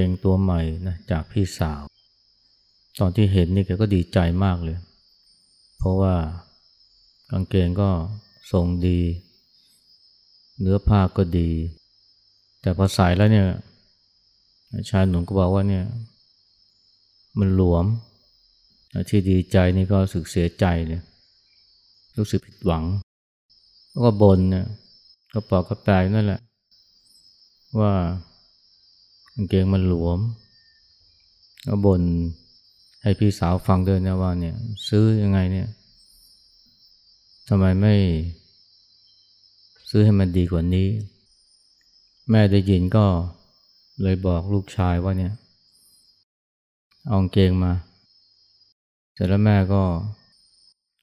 เกงตัวใหม่นะจากพี่สาว ตอนที่เห็นนี่แกก็ดีใจมากเลย เพราะว่ากางเกงก็ทรงดี เนื้อผ้าก็ดี แต่พอใส่แล้วเนี่ยชายหนุ่มก็บอกว่าเนี่ย มันหลวม ที่ดีใจนี่ก็รู้สึกเสียใจเลยรู้สึกผิดหวัง แล้วก็บนเนี่ยก็ปอกกระแปลนั่นแหละ ว่า เกงมันหลวมก็บนให้พี่สาวฟังด้วยนะว่าเนี่ย ซื้อยังไงเนี่ยทำไมไม่ ซื้อให้มันดีกว่านี้ แม่ได้ยินก็เลยบอกลูกชายว่าเนี่ยเอากางเกงมาเสร็จแล้วแม่ก็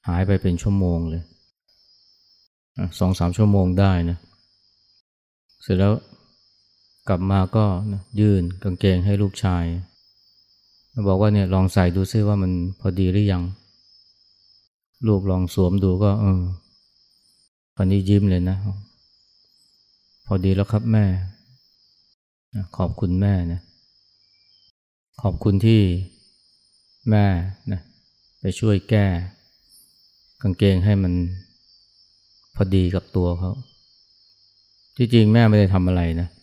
หายไปเป็นชั่วโมงเลยสองสามชั่วโมงได้นะ เสร็จแล้ว กลับมาก็ยื่นกางเกงให้ลูกชาย บอกว่าเนี่ยลองใส่ดูซิว่ามันพอดีหรือยัง ลูกลองสวมดูก็เออคนนี้ยิ้มเลยนะ พอดีแล้วครับแม่ ขอบคุณแม่นะ ขอบคุณที่แม่นะไปช่วยแก้ กางเกงให้มันพอดีกับตัวเขา ที่จริงแม่ไม่ได้ทำอะไรนะแ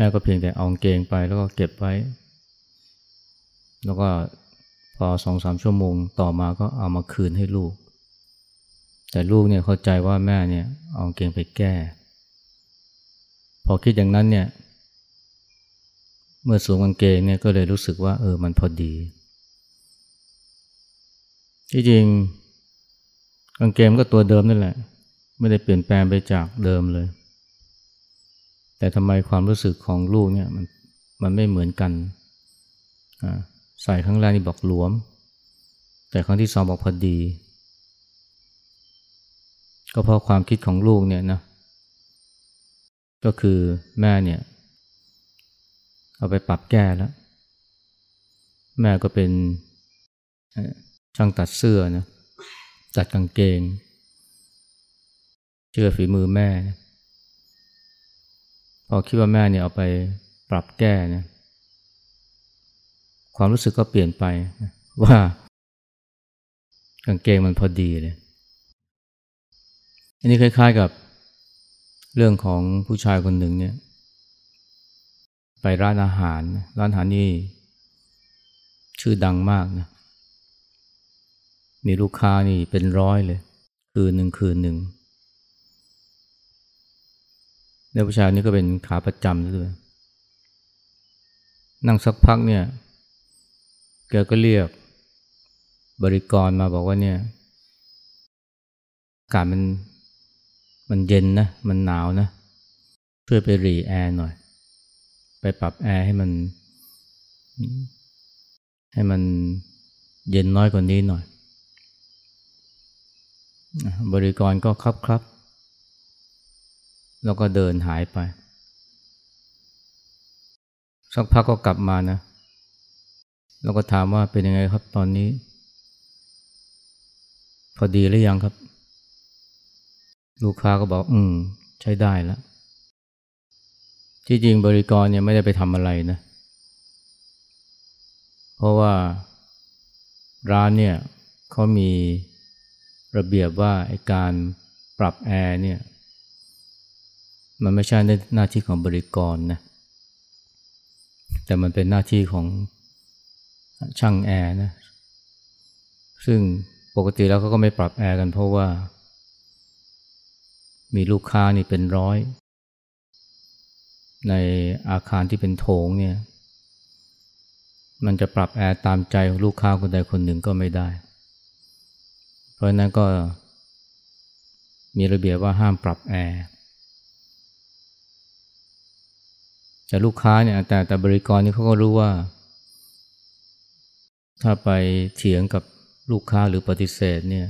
ม่ก็เพียงแต่เอาเกงไปแล้วก็เก็บไว้ แล้วก็พอสองสามชั่วโมงต่อมาก็เอามาคืนให้ลูก แต่ลูกเนี่ยเข้าใจว่าแม่เนี่ยเอาเกงไปแก้ พอคิดอย่างนั้นเนี่ย เมื่อสวมกางเกงเนี่ยก็เลยรู้สึกว่าเออมันพอดี ที่จริงกางเกงก็ตัวเดิมนั่นแหละ ไม่ได้เปลี่ยนแปลงไปจากเดิมเลย แต่ทำไมความรู้สึกของลูกเนี่ยมันมันไม่เหมือนกัน ใส่ครั้งแรกนี่บอกหลวม แต่ครั้งที่สองบอกพอดี ก็เพราะความคิดของลูกเนี่ยนะ ก็คือแม่เนี่ย เอาไปปรับแก้แล้ว แม่ก็เป็นช่างตัดเสื้อนะตัดกางเกง เชื่อฝีมือแม่ พอคิดว่าแม่เนี่ยเอาไปปรับแก้เนี่ยความรู้สึกก็เปลี่ยนไปว่ากางเกงมันพอดีเลย อันนี้คล้าย ๆกับเรื่องของผู้ชายคนหนึ่งเนี่ย ไปร้านอาหาร ร้านอาหารนี่ชื่อดังมากนะ มีลูกค้านี่เป็นร้อยเลย คืนหนึ่งคืนหนึ่ง แล้วผู้ชายนี่ก็เป็นขาประจำด้วยนั่งสักพักเนี่ยแกก็เรียกบริกรมาบอกว่าเนี่ยอากาศมันมันเย็นนะ มันหนาวนะ ช่วยไปรีแอร์หน่อย ไปปรับแอร์ให้มัน ให้มันเย็นน้อยกว่านี้หน่อย บริกรก็ครับครับ แล้วก็เดินหายไป สักพักก็กลับมานะ แล้วก็ถามว่าเป็นยังไงครับตอนนี้ พอดีหรือยังครับ ลูกค้าก็บอกอืม ใช้ได้แล้วที่จริงบริกรเนี่ยไม่ได้ไปทำอะไรนะ เพราะว่าร้านเนี่ยเขามีระเบียบว่าไอ้การปรับแอร์เนี่ย มันไม่ใช่หน้าที่ของบริกรนะแต่มันเป็นหน้าที่ของช่างแอร์นะซึ่งปกติแล้วเขาก็ไม่ปรับแอร์กันเพราะว่า มีลูกค้านี่เป็นร้อย ในอาคารที่เป็นโถงเนี่ย มันจะปรับแอร์ตามใจของลูกค้าคนใดคนหนึ่งก็ไม่ได้ เพราะนั้นก็มีระเบียบว่าห้ามปรับแอร์ แต่ลูกค้าเนี่ยแต่แต่บริกรนี่เขาก็รู้ว่า ถ้าไปเถียงกับลูกค้าหรือปฏิเสธเนี่ย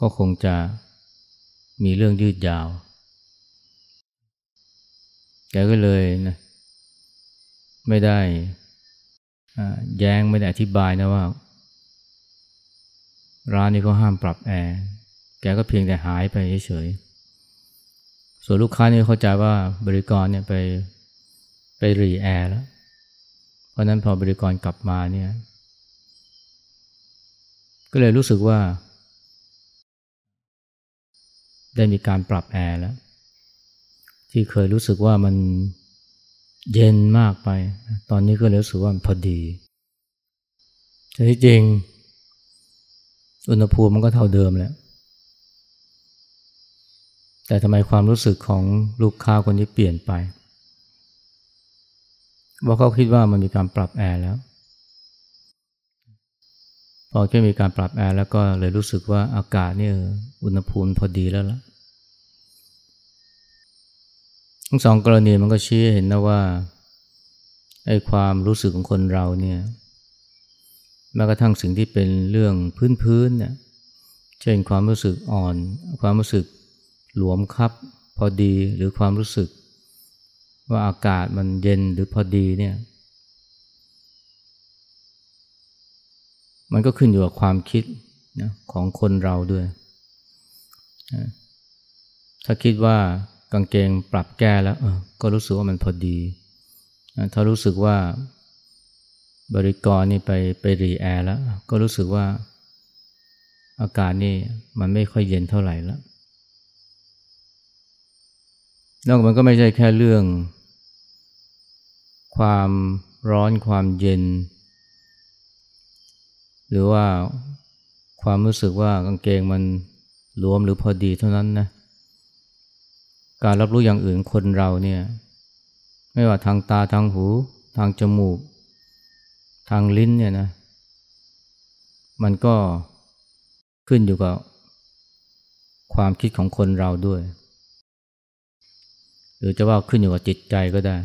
ก็คงจะมีเรื่องยืดยาว แกก็เลยนะไม่ได้แย้งไม่ได้อธิบายนะว่า ร้านนี้ก็ห้ามปรับแอร์ แกก็เพียงแต่หายไปเฉยๆ ส่วนลูกค้านี่เข้าใจว่าบริกรเนี่ยไปไปรีแอร์แล้ว เพราะนั้นพอบริกรกลับมาเนี่ย ก็เลยรู้สึกว่า ได้มีการปรับแอร์แล้ว ที่เคยรู้สึกว่ามันเย็นมากไป ตอนนี้ก็เลยรู้สึกว่าพอดีแต่ที่จริง อุณหภูมิมันก็เท่าเดิมแหละ แต่ทำไมความรู้สึกของลูกค้าคนนี้เปลี่ยนไปว่าเขาคิดว่ามันมีการปรับแอร์แล้ว พอแค่มีการปรับแอร์แล้วก็เลยรู้สึกว่าอากาศนี่อุณหภูมิพอดีแล้วล่ะทั้งสองกรณีมันก็ชี้เห็นนะว่าไอ้ความรู้สึกของคนเราเนี่ยแม้กระทั่งสิ่งที่เป็นเรื่องพื้นๆเนี่ยเช่นความรู้สึกอ่อน ความรู้สึก หลวมครับพอดีหรือความรู้สึก ว่าอากาศมันเย็นหรือพอดีเนี่ย มันก็ขึ้นอยู่กับความคิดนะของคนเราด้วย ถ้าคิดว่ากางเกงปรับแก้แล้วก็รู้สึกว่ามันพอดี ถ้ารู้สึกว่าบริกรนี่ไปไปรีแอร์แล้ว ก็รู้สึกว่าอากาศนี่มันไม่ค่อยเย็นเท่าไหร่แล้ว แล้วมันก็ไม่ใช่แค่เรื่อง ความร้อนความเย็น หรือว่าความรู้สึกว่ากางเกงมันรวมหรือพอดีเท่านั้นนะ การรับรู้อย่างอื่นคนเราเนี่ย ไม่ว่าทางตาทางหู ทางจมูก ทางลิ้นเนี่ยนะ มันก็ขึ้นอยู่กับความคิดของคนเราด้วย หรือจะว่าขึ้นอยู่กับจิตใจก็ได้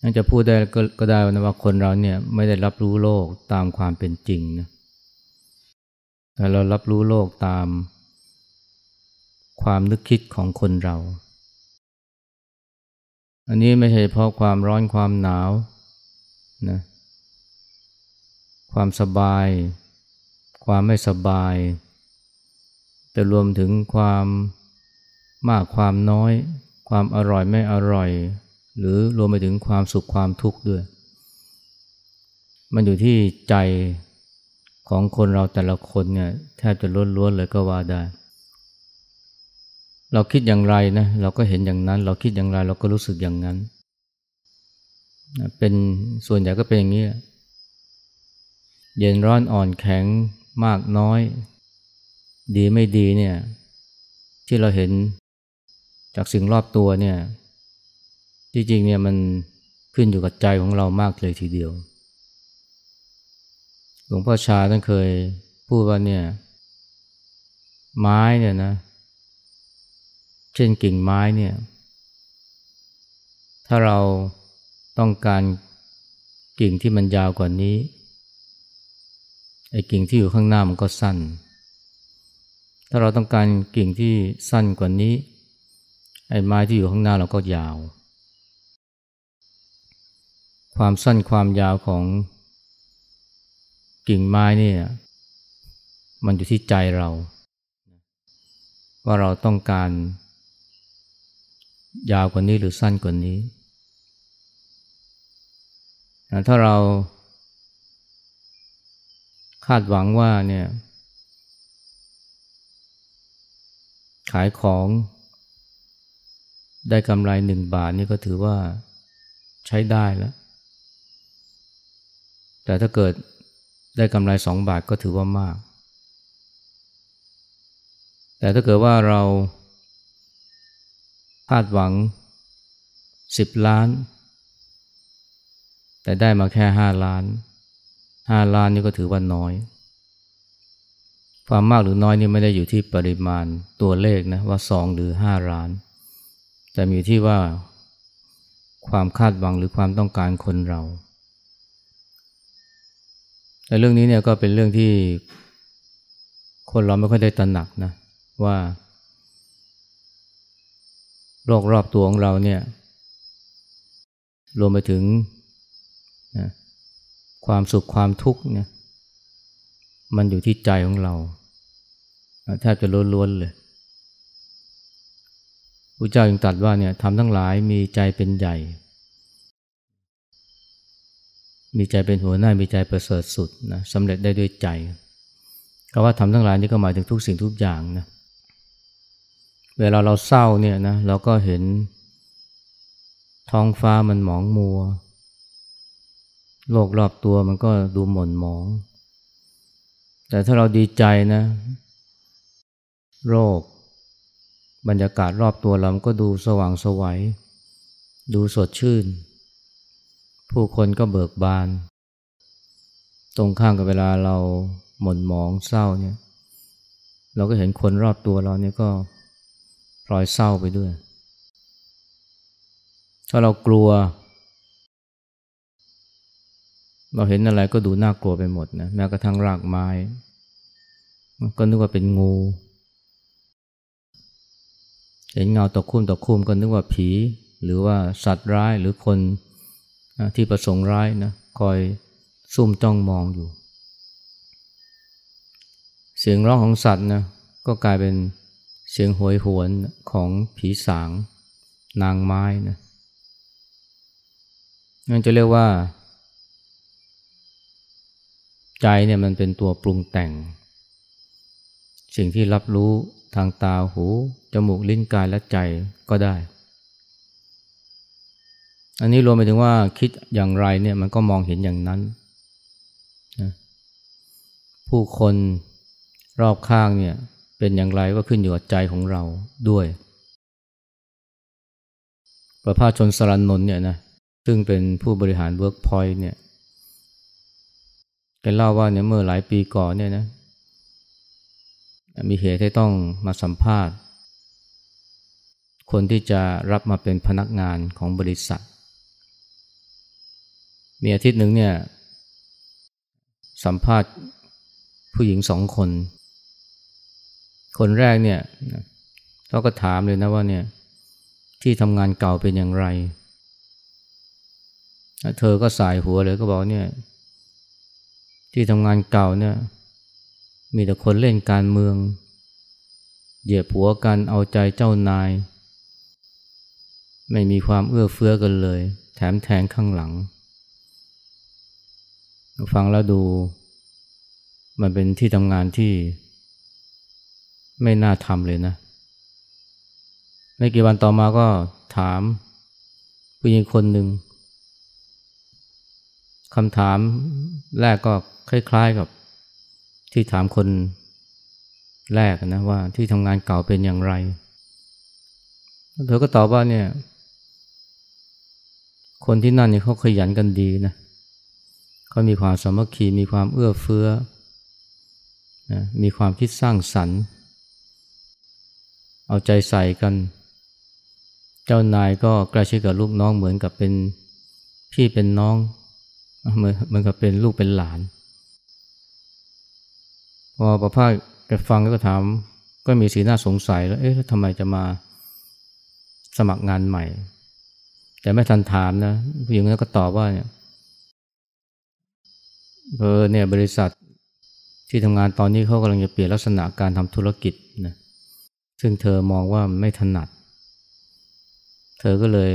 นั่นจะพูดได้ก็ก็ได้นะว่าคนเราเนี่ยไม่ได้รับรู้โลกตามความเป็นจริงนะแต่เรารับรู้โลกตามความนึกคิดของคนเรา อันนี้ไม่ใช่เพราะความร้อนความหนาวนะความสบาย ความไม่สบาย แต่รวมถึงความ มากความน้อย ความอร่อยไม่อร่อย หรือรวมไปถึงความสุขความทุกข์ด้วย มันอยู่ที่ใจของคนเราแต่ละคนเนี่ยแทบจะล้วนๆเลยก็ว่าได้ เราคิดอย่างไรนะเราก็เห็นอย่างนั้น เราคิดอย่างไรเราก็รู้สึกอย่างนั้น เป็นส่วนใหญ่ก็เป็นอย่างนี้เย็นร้อนอ่อนแข็งมากน้อย ดีไม่ดีเนี่ยที่เราเห็น จากสิ่งรอบตัวเนี่ยจริงๆเนี่ยมันขึ้นอยู่กับใจของเรามากเลยทีเดียว หลวงพ่อชาท่านเคยพูดว่าเนี่ย ไม้เนี่ยนะ เช่นกิ่งไม้เนี่ย ถ้าเราต้องการกิ่งที่มันยาวกว่านี้ไอ้กิ่งที่อยู่ข้างหน้ามันก็สั้น ถ้าเราต้องการกิ่งที่สั้นกว่านี้ ไอ้ไม้ที่อยู่ข้างหน้าเราก็ยาว ความสั้นความยาวของกิ่งไม้นี่มันอยู่ที่ใจเรา ว่าเราต้องการ ยาวกว่านี้หรือสั้นกว่านี้ ถ้าเราคาดหวังว่าเนี่ยขายของ ได้กำไรหนึ่งบาทนี่ก็ถือว่าใช้ได้แล้ว แต่ถ้าเกิดได้กำไรสองบาทก็ถือว่ามาก แต่ถ้าเกิดว่าเราคาดหวังสิบล้าน แต่ได้มาแค่ห้าล้านห้าล้านนี่ก็ถือว่าน้อย ความมากหรือน้อยนี่ไม่ได้อยู่ที่ปริมาณตัวเลขนะว่าสองหรือห้าล้าน แต่มีที่ว่าความคาดหวังหรือความต้องการคนเราแต่เรื่องนี้เนี่ยก็เป็นเรื่องที่คนเราไม่ค่อยได้ตระหนักนะว่าโรครอบตัวของเราเนี่ยรวมไปถึงนะความสุขความทุกข์เนี่ยมันอยู่ที่ใจของเราแทบจะล้วนๆเลย พระเจ้ายังตรัสว่าเนี่ยทำทั้งหลายมีใจเป็นใหญ่ มีใจเป็นหัวหน้ามีใจประเสริฐสุดนะสำเร็จได้ด้วยใจคำว่าทำทั้งหลายนี่ก็หมายถึงทุกสิ่งทุกอย่างนะเวลาเราเศร้าเนี่ยนะเราก็เห็นท้องฟ้ามันหมองมัว โลกรอบตัวมันก็ดูหม่นหมอง แต่ถ้าเราดีใจนะ โรค บรรยากาศรอบตัวเราก็ดูสว่างสวัย ดูสดชื่น ผู้คนก็เบิกบาน ตรงข้ามกับเวลาเราหม่นหมองเศร้าเนี่ย เราก็เห็นคนรอบตัวเราเนี่ยก็พลอยเศร้าไปด้วย ถ้าเรากลัว เราเห็นอะไรก็ดูน่ากลัวไปหมดนะแม้กระทั่งรากไม้ ก็นึกว่าเป็นงู เห็นเงาตะคุ่มตะคุ่มก็นึกว่าผี หรือว่าสัตว์ร้ายหรือคนที่ประสงค์ร้ายนะคอยซุ่มจ้องมองอยู่ เสียงร้องของสัตว์นะก็กลายเป็นเสียงหวยหวนของผีสาง นางไม้นะนั่นจะเรียกว่า ใจเนี่ยมันเป็นตัวปรุงแต่ง สิ่งที่รับรู้ ทางตาหู จมูกลิ้นกายและใจก็ได้ อันนี้รวมไปถึงว่าคิดอย่างไรเนี่ยมันก็มองเห็นอย่างนั้นนะผู้คนรอบข้างเนี่ยเป็นอย่างไรก็ขึ้นอยู่กับใจของเราด้วย ประภาส ชลศรานนท์เนี่ยนะซึ่งเป็นผู้บริหารเวิร์กพอยต์เนี่ยแกเล่าว่าเนี่ยเมื่อหลายปีก่อนเนี่ยนะ มีเหตุที่ต้องมาสัมภาษณ์ คนที่จะรับมาเป็นพนักงานของบริษัท มีอาทิตย์หนึ่งเนี่ย สัมภาษณ์ผู้หญิงสองคน คนแรกเนี่ยเขาก็ถามเลยนะว่าเนี่ยที่ทำงานเก่าเป็นอย่างไร เธอก็สายหัวเลยก็บอกเนี่ย ที่ทำงานเก่าเนี่ย มีแต่คนเล่นการเมือง เหยียบหัวกันเอาใจเจ้านาย ไม่มีความเอื้อเฟื้อกันเลย แถมแทงข้างหลัง ฟังแล้วดู มันเป็นที่ทำงานที่ ไม่น่าทำเลยนะไม่กี่วันต่อมาก็ถามผู้หญิงคนหนึ่งคำถามแรกก็คล้ายๆกับ ที่ถามคนแรกนะว่าที่ทำงานเก่าเป็นอย่างไร เธอก็ตอบว่าเนี่ย คนที่นั่นเนี่ยเขาขยันกันดีนะเขามีความสามัคคีมีความเอื้อเฟื้อนะมีความคิดสร้างสรรค์ เอาใจใส่กัน เจ้านายก็ใกล้ชิดกับลูกน้องเหมือนกับเป็นพี่เป็นน้องเหมือนเหมือนกับเป็นลูกเป็นหลาน พอประพาสแกฟังแล้วก็ถาม ก็มีสีหน้าสงสัยแล้วเอ๊ะทำไมจะมาสมัครงานใหม่ แต่ไม่ทันถามนะผู้หญิงนั้นก็ตอบว่าเนี่ยเออเนี่ยบริษัทที่ทำงานตอนนี้เขากำลังจะเปลี่ยนลักษณะการทำธุรกิจนะซึ่งเธอมองว่าไม่ถนัด เธอก็เลย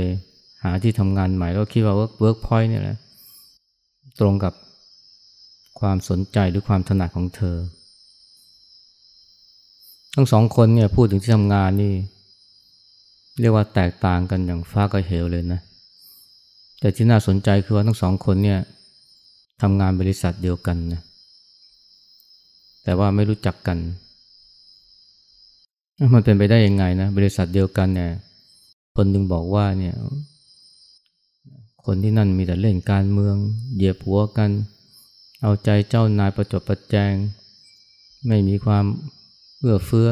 หาที่ทำงานใหม่แล้วคิดว่าเวิร์กพอยต์เนี่ยแหละตรงกับความสนใจหรือความถนัดของเธอ ทั้งสองคนเนี่ยพูดถึงที่ทำงานนี่ เรียกว่าแตกต่างกันอย่างฟ้ากับเหวเลยนะ แต่ที่น่าสนใจคือว่าทั้งสองคนเนี่ยทำงานบริษัทเดียวกันนะ แต่ว่าไม่รู้จักกัน มันเป็นไปได้ยังไงนะ บริษัทเดียวกันเนี่ย คนหนึ่งบอกว่าเนี่ย คนที่นั่นมีแต่เล่นการเมือง เหยียบหัวกัน เอาใจเจ้านายประจบประแจง ไม่มีความ เอื้อเฟื้อ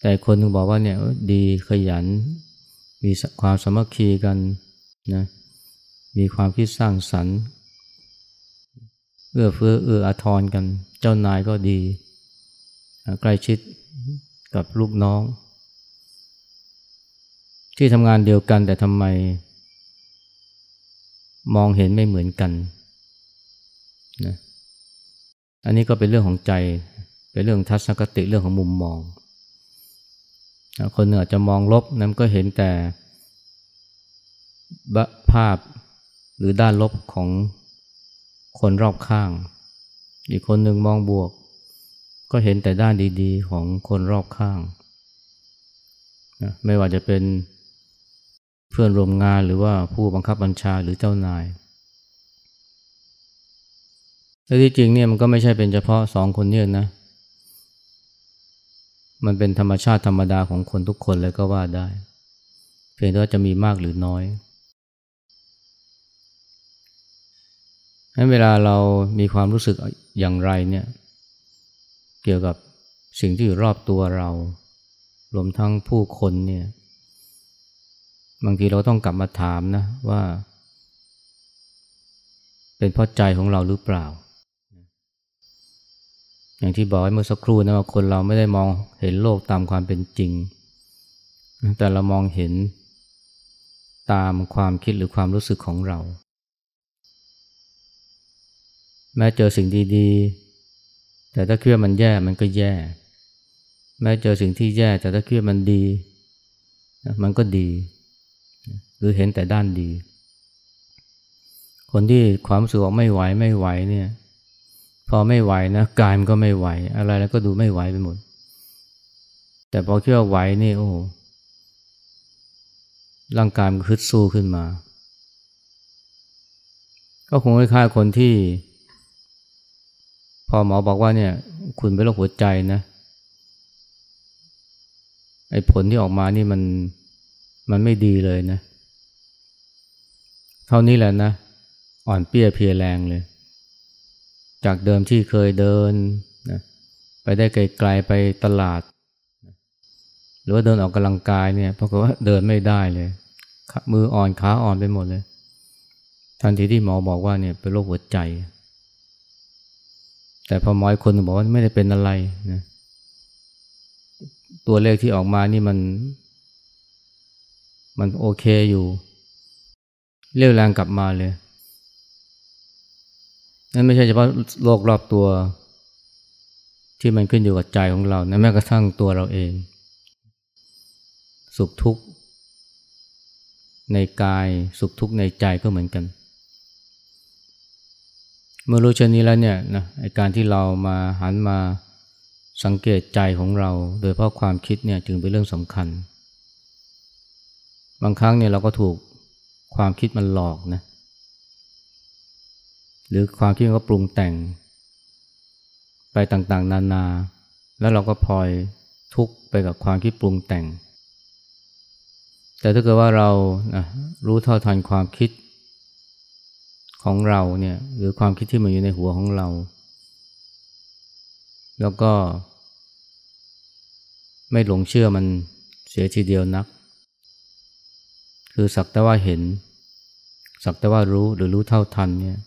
แต่คนนึงบอกว่าเนี่ยดีขยัน มีความสมัคคีกันนะมีความคิดสร้างสรรค์เอื้อเฟื้อเอื้ออาทรกัน เจ้านายก็ดี ใกล้ชิดกับลูกน้อง ที่ทำงานเดียวกันแต่ทำไม มองเห็นไม่เหมือนกันนะอันนี้ก็เป็นเรื่องของใจ เป็นเรื่องทัศนคติเรื่องของมุมมองคนหนึ่งอาจจะมองลบนั้นก็เห็นแต่ภาพหรือด้านลบของคนรอบข้าง อีกคนหนึ่งมองบวก ก็เห็นแต่ด้านดีๆ ของคนรอบข้างนะไม่ว่าจะเป็นเพื่อนร่วมงานหรือว่าผู้บังคับบัญชาหรือเจ้านายแต่ที่จริงเนี่ยมันก็ไม่ใช่เป็นเฉพาะสองคนเนี่ยนะ มันเป็นธรรมชาติธรรมดาของคนทุกคนเลยก็ว่าได้ เพียงแต่ว่าจะมีมากหรือน้อยให้เวลาเรามีความรู้สึกอย่างไรเนี่ย เกี่ยวกับสิ่งที่อยู่รอบตัวเรา รวมทั้งผู้คนเนี่ย บางทีเราต้องกลับมาถามนะว่า เป็นเพราะใจของเราหรือเปล่า อย่างที่บอกไว้เมื่อสักครู่นะว่าคนเราไม่ได้มองเห็นโลกตามความเป็นจริง แต่เรามองเห็นตามความคิดหรือความรู้สึกของเรา แม้เจอสิ่งดีๆ แต่ถ้าคิดว่ามันแย่มันก็แย่ แม้เจอสิ่งที่แย่แต่ถ้าคิดว่ามันดี มันก็ดี หรือเห็นแต่ด้านดี คนที่ความรู้สึกว่าไม่ไหวไม่ไหวเนี่ย พอไม่ไหวนะกายมันก็ไม่ไหว อะไรแล้วก็ดูไม่ไหวไปหมด แต่พอคิดว่าไหวนี่โอ้ร่างกายมันฮึดสู้ขึ้นมา ก็คงคล้ายๆคนที่ พอหมอบอกว่าเนี่ย คุณเป็นโรคหัวใจนะไอ้ผลที่ออกมานี่มันมันไม่ดีเลยนะ เท่านี้แหละนะ อ่อนเปี้ยเพียแรงเลย จากเดิมที่เคยเดินนะไปได้ไกลๆไปตลาด หรือว่าเดินออกกำลังกายเนี่ยเพราะว่าเดินไม่ได้เลย มืออ่อนขาอ่อนไปหมดเลย ทันทีที่หมอบอกว่าเนี่ยเป็นโรคหัวใจ แต่พอหมอคนบอกว่าไม่ได้เป็นอะไรนะตัวเลขที่ออกมานี่มัน มันโอเคอยู่ เรียวแรงกลับมาเลย นั่นไม่ใช่เฉพาะโลกรอบตัว ที่มันขึ้นอยู่กับใจของเรานะแม้กระทั่งตัวเราเอง สุขทุกข์ ในกายสุขทุกข์ในใจก็เหมือนกัน เมื่อรู้เช่นนี้แล้วเนี่ยนะการที่เรามาหันมาสังเกตใจของเรา โดยเพราะความคิดเนี่ยจึงเป็นเรื่องสำคัญ บางครั้งเนี่ยเราก็ถูกความคิดมันหลอกนะ หรือความคิดก็ปรุงแต่ง ไปต่างๆ นานา แล้วเราก็พลอยทุกข์ไปกับความคิดปรุงแต่ง แต่ถ้าเกิดว่าเรานะรู้เท่าทันความคิดของเราเนี่ยหรือความคิดที่มันอยู่ในหัวของเรา แล้วก็ ไม่หลงเชื่อมันเสียทีเดียวนัก คือสักแต่ว่าเห็น สักแต่ว่ารู้หรือรู้เท่าทันเนี่ย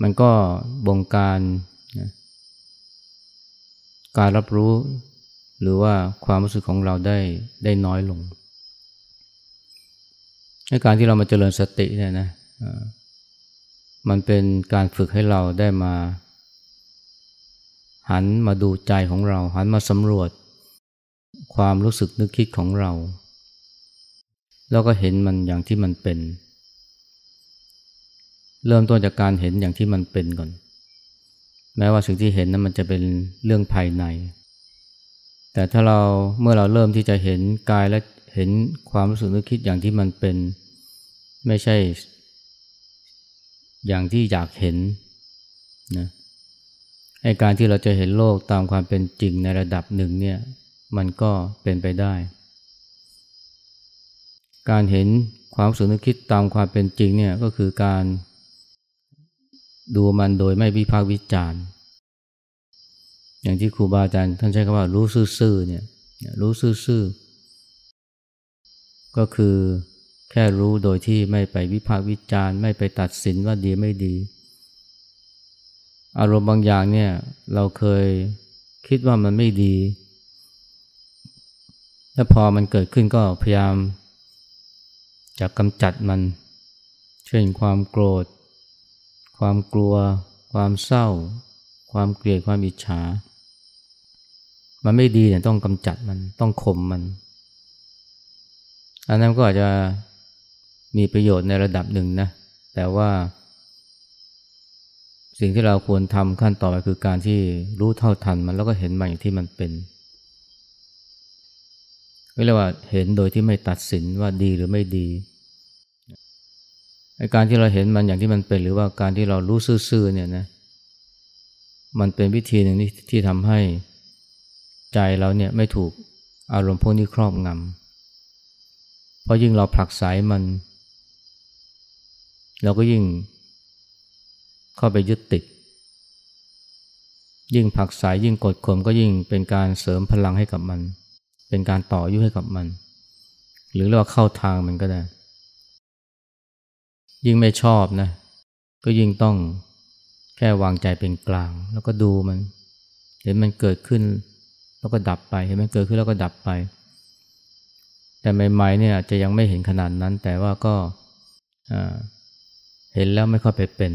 มันก็บงการนะการรับรู้ หรือว่าความรู้สึกของเราได้ได้น้อยลงในการที่เรามาเจริญสติเนี่ยนะมันเป็นการฝึกให้เราได้มา หันมาดูใจของเรา หันมาสำรวจ ความรู้สึกนึกคิดของเรา แล้วก็เห็นมันอย่างที่มันเป็น เริ่มต้นจากการเห็นอย่างที่มันเป็นก่อน แม้ว่าสิ่งที่เห็นนั้นมันจะเป็นเรื่องภายใน แต่ถ้าเราเมื่อเราเริ่มที่จะเห็นกายและเห็นความรู้สึกนึกคิดอย่างที่มันเป็น ไม่ใช่ อย่างที่อยากเห็นนะไอการที่เราจะเห็นโลกตามความเป็นจริงในระดับหนึ่งเนี่ยมันก็เป็นไปได้ การเห็นความรู้สึกนึกคิดตามความเป็นจริงเนี่ยก็คือการ ดูมันโดยไม่วิพากษ์วิจารณ์ อย่างที่ครูบาอาจารย์ท่านใช้คำว่ารู้ซื่อๆเนี่ยรู้ซื่อๆก็คือแค่รู้โดยที่ไม่ไปวิพากษ์วิจารณ์ ไม่ไปตัดสินว่าดีไม่ดี อารมณ์บางอย่างเนี่ย เราเคยคิดว่ามันไม่ดี แล้วพอมันเกิดขึ้นก็พยายามจะกำจัดมัน เช่นความโกรธ ความกลัว ความเศร้า ความเกลียดความอิจฉา มันไม่ดีเนี่ยต้องกำจัดมันต้องข่มมัน อันนั้นก็อาจจะมีประโยชน์ในระดับหนึ่งนะ แต่ว่า สิ่งที่เราควรทำขั้นต่อไปคือการที่รู้เท่าทันมันแล้วก็เห็นมันอย่างที่มันเป็นเรียกว่าเห็นโดยที่ไม่ตัดสินว่าดีหรือไม่ดี การที่เราเห็นมันอย่างที่มันเป็น หรือว่าการที่เรารู้ซื่อๆเนี่ยนะมันเป็นวิธีหนึ่งที่ทำให้ใจเราเนี่ยไม่ถูกอารมณ์พวกนี้ครอบงำเพราะยิ่งเราผลักไสมัน เราก็ยิ่งเข้าไปยึดติด ยิ่งผลักไสยิ่งกดข่มก็ยิ่งเป็นการเสริมพลังให้กับมัน เป็นการต่อยุให้กับมัน หรือเรียกว่าเข้าทางมันก็ได้ ยิ่งไม่ชอบนะ ก็ยิ่งต้องแค่วางใจเป็นกลาง แล้วก็ดูมัน เห็นมันเกิดขึ้น แล้วก็ดับไป เห็นมันเกิดขึ้นแล้วก็ดับไป แต่ใหม่ๆเนี่ยจะยังไม่เห็นขนาดนั้น แต่ว่าก็เห็นแล้วไม่ค่อยไปเป็น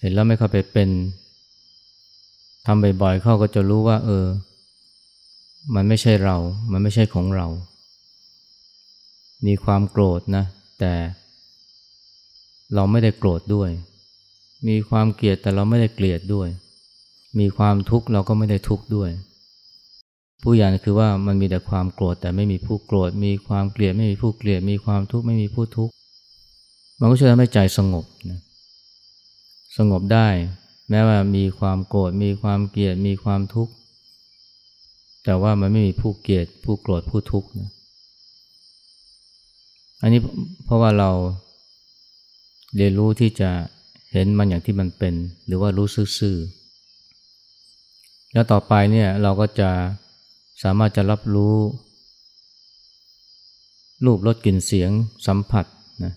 เห็นแล้วไม่ค่อยไปเป็นทำบ่อยๆเข้าก็จะรู้ว่า เออ มันไม่ใช่เรา มันไม่ใช่ของเรา มีความโกรธนะ แต่ เราไม่ได้โกรธด้วย มีความเกลียดแต่เราไม่ได้เกลียดด้วย มีความทุกข์เราก็ไม่ได้ทุกข์ด้วย ผู้อย่างคือว่ามันมีแต่ความโกรธแต่ไม่มีผู้โกรธ มีความเกลียดไม่มีผู้เกลียด มีความทุกข์ไม่มีผู้ทุกข์ มันก็ช่วยทำให้ใจสงบนะสงบได้ แม้ว่ามีความโกรธ มีความเกลียด มีความทุกข์ แต่ว่ามันไม่มีผู้เกลียด ผู้โกรธ ผู้ทุกข์นะ อันนี้เพราะว่าเรา เรียนรู้ที่จะเห็นมันอย่างที่มันเป็น หรือว่ารู้ซื่อแล้วต่อไปเนี่ยเราก็จะสามารถจะรับรู้ รูปรสกลิ่นเสียงสัมผัสนะ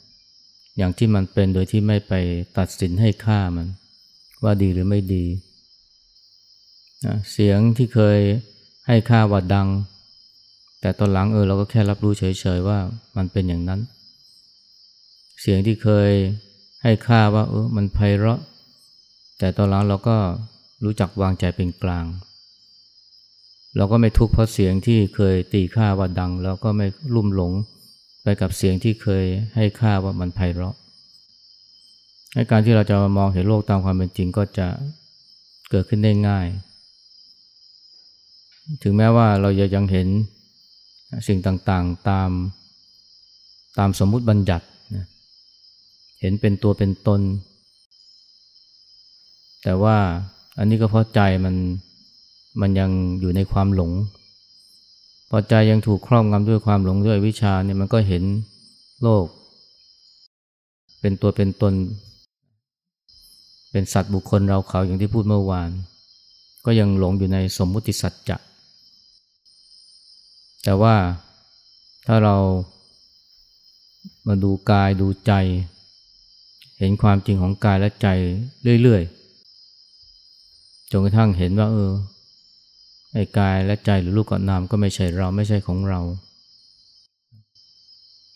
อย่างที่มันเป็นโดยที่ไม่ไปตัดสินให้ค่ามัน ว่าดีหรือไม่ดีนะเสียงที่เคยให้ค่าว่าดัง แต่ตอนหลังเออเราก็แค่รับรู้เฉยๆว่ามันเป็นอย่างนั้น เสียงที่เคย ให้ค่าว่าเออมันไพเราะ แต่ตอนหลังเราก็รู้จักวางใจเป็นกลาง เราก็ไม่ทุกข์เพราะเสียงที่เคยตีค่าว่าดังแล้วก็ไม่ลุ่มหลงไปกับเสียงที่เคยให้ค่าว่ามันไพเราะในการที่เราจะมองเห็นโลกตามความเป็นจริงก็จะเกิดขึ้นได้ง่าย ถึงแม้ว่าเราจะยังเห็นสิ่งต่างๆตามตามสมมุติบัญญัติ เห็นเป็นตัวเป็นตน แต่ว่าอันนี้ก็เพราะใจมันมันยังอยู่ในความหลง พอใจยังถูกครอบงำด้วยความหลงด้วยวิชาเนี่ยมันก็เห็นโลก เป็นตัวเป็นตน เป็นสัตว์บุคคลเราเขาอย่างที่พูดเมื่อวาน ก็ยังหลงอยู่ในสมมุติสัจจะแต่ว่าถ้าเรามาดูกายดูใจ เห็นความจริงของกายและใจเรื่อยๆ จนกระทั่งเห็นว่า เออ ไอ้กายและใจหรือรูปกับนามก็ไม่ใช่เราไม่ใช่ของเรา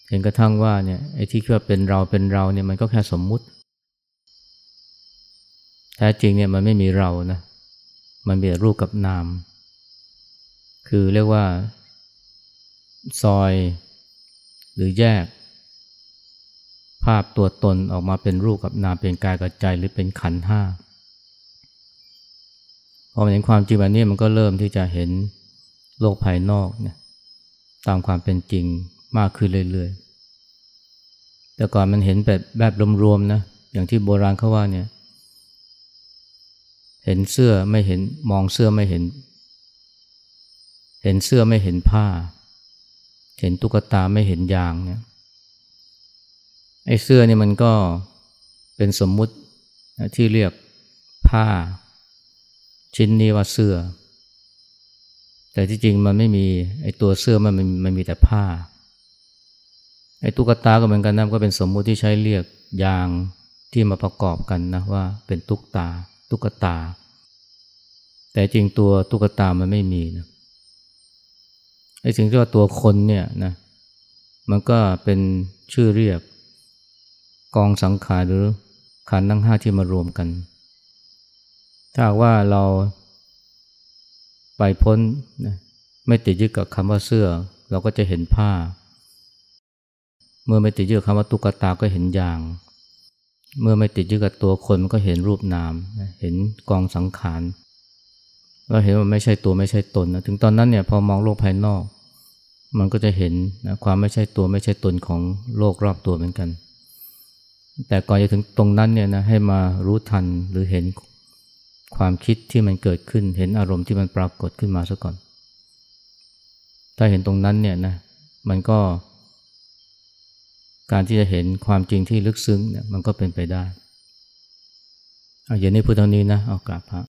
เห็นกระทั่งว่าเนี่ยไอ้ที่คิดว่าเป็นเราเป็นเราเนี่ยมันก็แค่สมมุติ แท้จริงเนี่ยมันไม่มีเรานะ มันมีรูปกับนาม คือเรียกว่า ซอย หรือแยก ภาพตัวตนออกมาเป็นรูปกับนามเป็นกายกับใจหรือเป็นขันห้าพอเห็นความจริงแบบนี้มันก็เริ่มที่จะเห็นโลกภายนอกเนี่ยตามความเป็นจริงมากขึ้นเรื่อยๆ แต่ก่อนมันเห็นแบบแบบรวมๆนะอย่างที่โบราณเขาว่าเนี่ยเห็นเสื้อไม่เห็นมองเสื้อไม่เห็น เห็นเสื้อไม่เห็นผ้า เห็นตุ๊กตาไม่เห็นยางเนี่ย ไอ้เสื้อนี่มันก็เป็นสมมุติที่เรียกผ้า ชิ้นนี้ว่าเสื้อ แต่ที่จริงมันไม่มีไอ้ตัวเสื้อมันมันมีแต่ผ้าไอ้ตุ๊กตาก็เหมือนกันนะก็เป็นสมมุติที่ใช้เรียกยางที่มาประกอบกันนะว่าเป็นตุ๊กตา ตุ๊กตา แต่จริงตัวตุ๊กตามันไม่มีนะไอ้สิ่งที่ว่าตัวคนเนี่ยนะมันก็เป็นชื่อเรียก กองสังขารหรือขันทั้งห้าที่มารวมกัน ถ้าว่าเราไปพ้นนะไม่ติดยึดกับคำว่าเสื้อ เราก็จะเห็นผ้า เมื่อไม่ติดยึดกับคำว่าตุ๊กตาก็เห็นยาง เมื่อไม่ติดยึดกับตัวคนมันก็เห็นรูปนาม เห็นกองสังขารเราเห็นว่าไม่ใช่ตัวไม่ใช่ตนนะถึงตอนนั้นเนี่ยพอมองโลกภายนอก มันก็จะเห็นนะความไม่ใช่ตัวไม่ใช่ตนของโลกรอบตัวเหมือนกัน แต่ก่อนจะถึงตรงนั้นเนี่ยนะให้มารู้ทันหรือเห็นความคิดที่มันเกิดขึ้น เห็นอารมณ์ที่มันปรากฏขึ้นมาซะก่อน ถ้าเห็นตรงนั้นเนี่ยนะมันก็ การที่จะเห็นความจริงที่ลึกซึ้งเนี่ยมันก็เป็นไปได้เอาอย่างนี้พูดเท่านี้นะเอากราบพระ